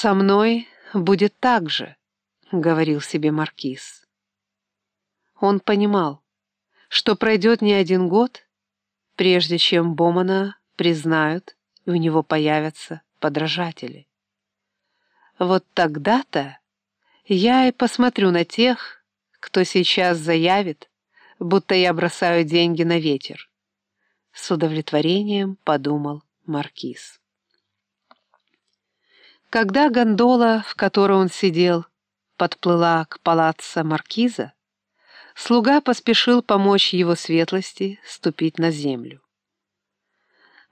«Со мной будет так же», — говорил себе Маркиз. Он понимал, что пройдет не один год, прежде чем Бомана признают, и у него появятся подражатели. Вот тогда-то я и посмотрю на тех, кто сейчас заявит, будто я бросаю деньги на ветер. С удовлетворением подумал Маркиз. Когда гондола, в которой он сидел, подплыла к палаццо Маркиза, слуга поспешил помочь его светлости ступить на землю.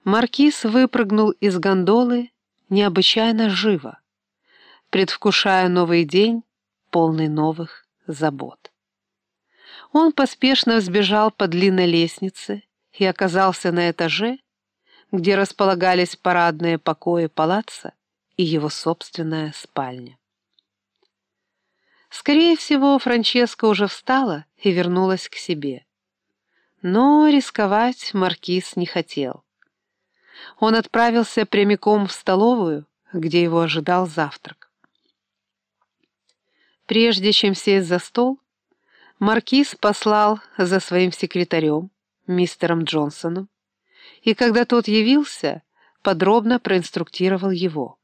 Маркиз выпрыгнул из гондолы необычайно живо, предвкушая новый день, полный новых забот. Он поспешно сбежал по длинной лестнице и оказался на этаже, где располагались парадные покои палаца и его собственная спальня. Скорее всего, Франческа уже встала и вернулась к себе. Но рисковать маркиз не хотел. Он отправился прямиком в столовую, где его ожидал завтрак. Прежде чем сесть за стол, маркиз послал за своим секретарем, мистером Джонсоном, и когда тот явился, подробно проинструктировал его.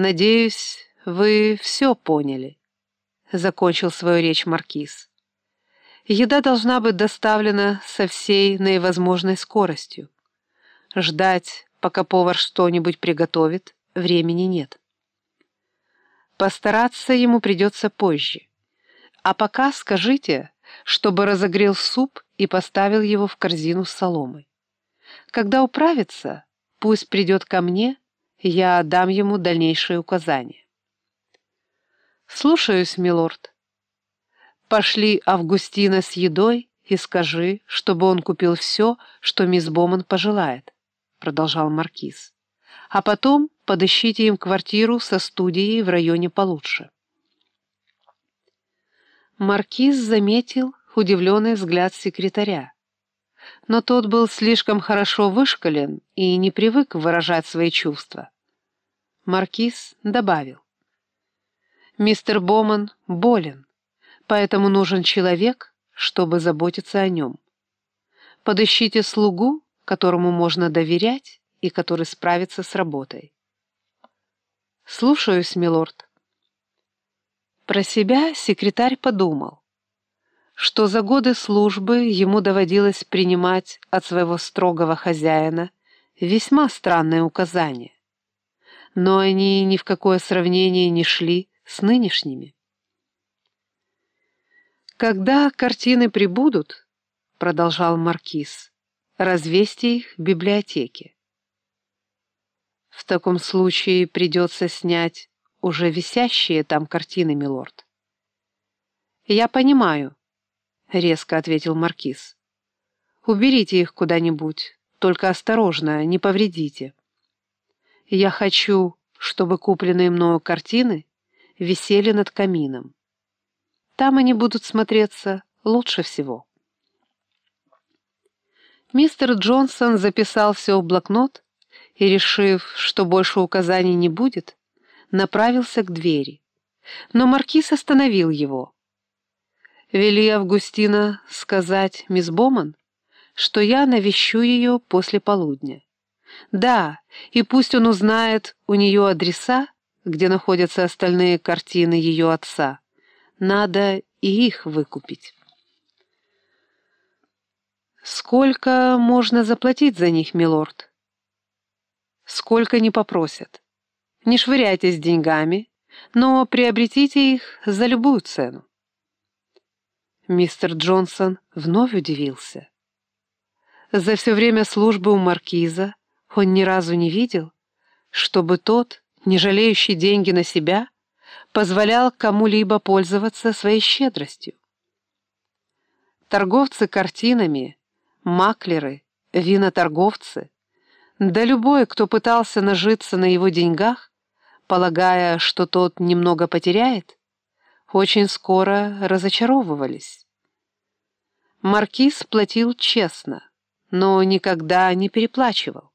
«Надеюсь, вы все поняли», — закончил свою речь Маркиз. «Еда должна быть доставлена со всей наивозможной скоростью. Ждать, пока повар что-нибудь приготовит, времени нет. Постараться ему придется позже. А пока скажите, чтобы разогрел суп и поставил его в корзину с соломой. Когда управится, пусть придет ко мне — я дам ему дальнейшие указания. «Слушаюсь, милорд. Пошли Августина с едой и скажи, чтобы он купил все, что мисс Боман пожелает», — продолжал Маркиз. «А потом подыщите им квартиру со студией в районе получше». Маркиз заметил удивленный взгляд секретаря но тот был слишком хорошо вышкален и не привык выражать свои чувства. Маркиз добавил. «Мистер Боман болен, поэтому нужен человек, чтобы заботиться о нем. Подыщите слугу, которому можно доверять и который справится с работой». «Слушаюсь, милорд». Про себя секретарь подумал что за годы службы ему доводилось принимать от своего строгого хозяина весьма странные указания. Но они ни в какое сравнение не шли с нынешними. «Когда картины прибудут, — продолжал Маркиз, — развесьте их в библиотеке. В таком случае придется снять уже висящие там картины, милорд. Я понимаю, — резко ответил Маркиз. «Уберите их куда-нибудь, только осторожно, не повредите. Я хочу, чтобы купленные мною картины висели над камином. Там они будут смотреться лучше всего». Мистер Джонсон записал все в блокнот и, решив, что больше указаний не будет, направился к двери. Но маркиз остановил его. Вели Августина сказать мисс Боман, что я навещу ее после полудня. Да, и пусть он узнает у нее адреса, где находятся остальные картины ее отца. Надо и их выкупить. Сколько можно заплатить за них, милорд? Сколько не попросят. Не швыряйтесь деньгами, но приобретите их за любую цену. Мистер Джонсон вновь удивился. За все время службы у маркиза он ни разу не видел, чтобы тот, не жалеющий деньги на себя, позволял кому-либо пользоваться своей щедростью. Торговцы картинами, маклеры, виноторговцы, да любой, кто пытался нажиться на его деньгах, полагая, что тот немного потеряет, очень скоро разочаровывались. Маркиз платил честно, но никогда не переплачивал.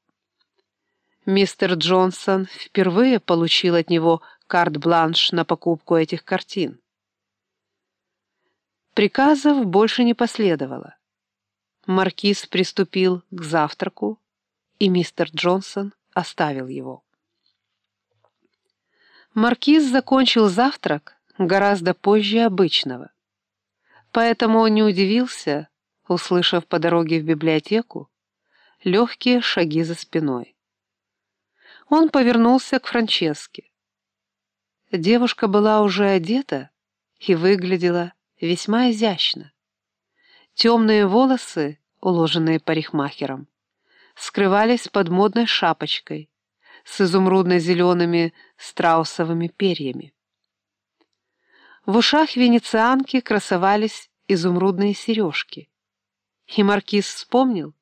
Мистер Джонсон впервые получил от него карт-бланш на покупку этих картин. Приказов больше не последовало. Маркиз приступил к завтраку, и мистер Джонсон оставил его. Маркиз закончил завтрак гораздо позже обычного, поэтому он не удивился, услышав по дороге в библиотеку легкие шаги за спиной. Он повернулся к Франческе. Девушка была уже одета и выглядела весьма изящно. Темные волосы, уложенные парикмахером, скрывались под модной шапочкой с изумрудно-зелеными страусовыми перьями. В ушах венецианки красовались изумрудные сережки, и маркиз вспомнил,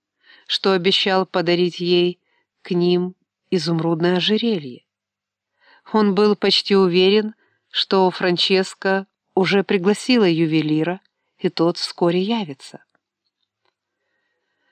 что обещал подарить ей к ним изумрудное ожерелье. Он был почти уверен, что Франческа уже пригласила ювелира, и тот вскоре явится.